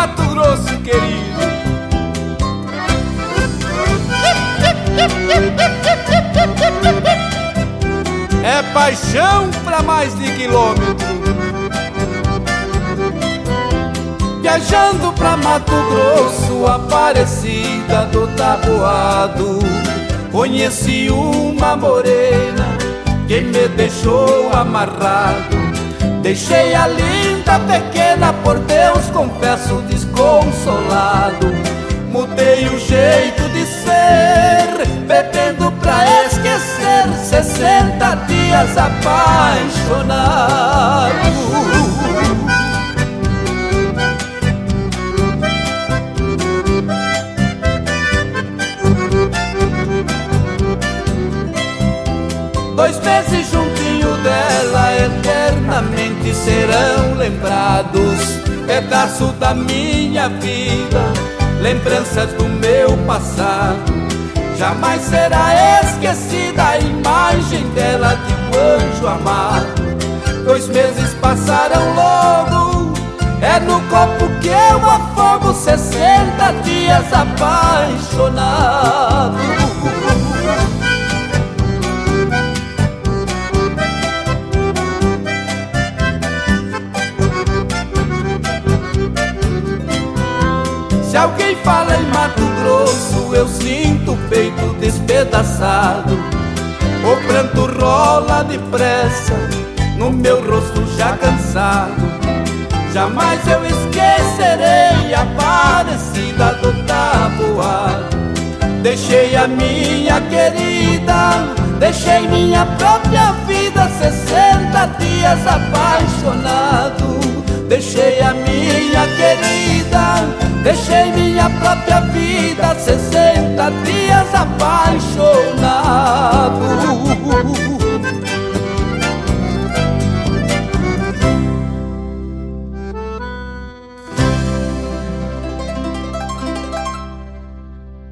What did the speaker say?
Mato Grosso querido. É paixão pra mais de quilômetro. Viajando pra Mato Grosso, Aparecida do Taboado, conheci uma morena que me deixou amarrado Deixei a linda pequena, por Deus confesso desconsolado. Mudei o jeito lembrados. Pedaço da minha vida lembranças do meu passado. Jamais será esquecida a imagem dela de um anjo amado. Dois meses passaram logo, é no copo que eu afogo. Sessenta dias apaixonado. Se alguém fala em Mato Grosso, eu sinto o peito despedaçado. O pranto rola depressa no meu rosto já cansado. Jamais eu esquecerei a parecida do tabuado. Deixei a minha querida, deixei minha própria vida, 60 dias apaixonado. Deixei a minha querida, Deixei minha própria vida, 60 dias a paz.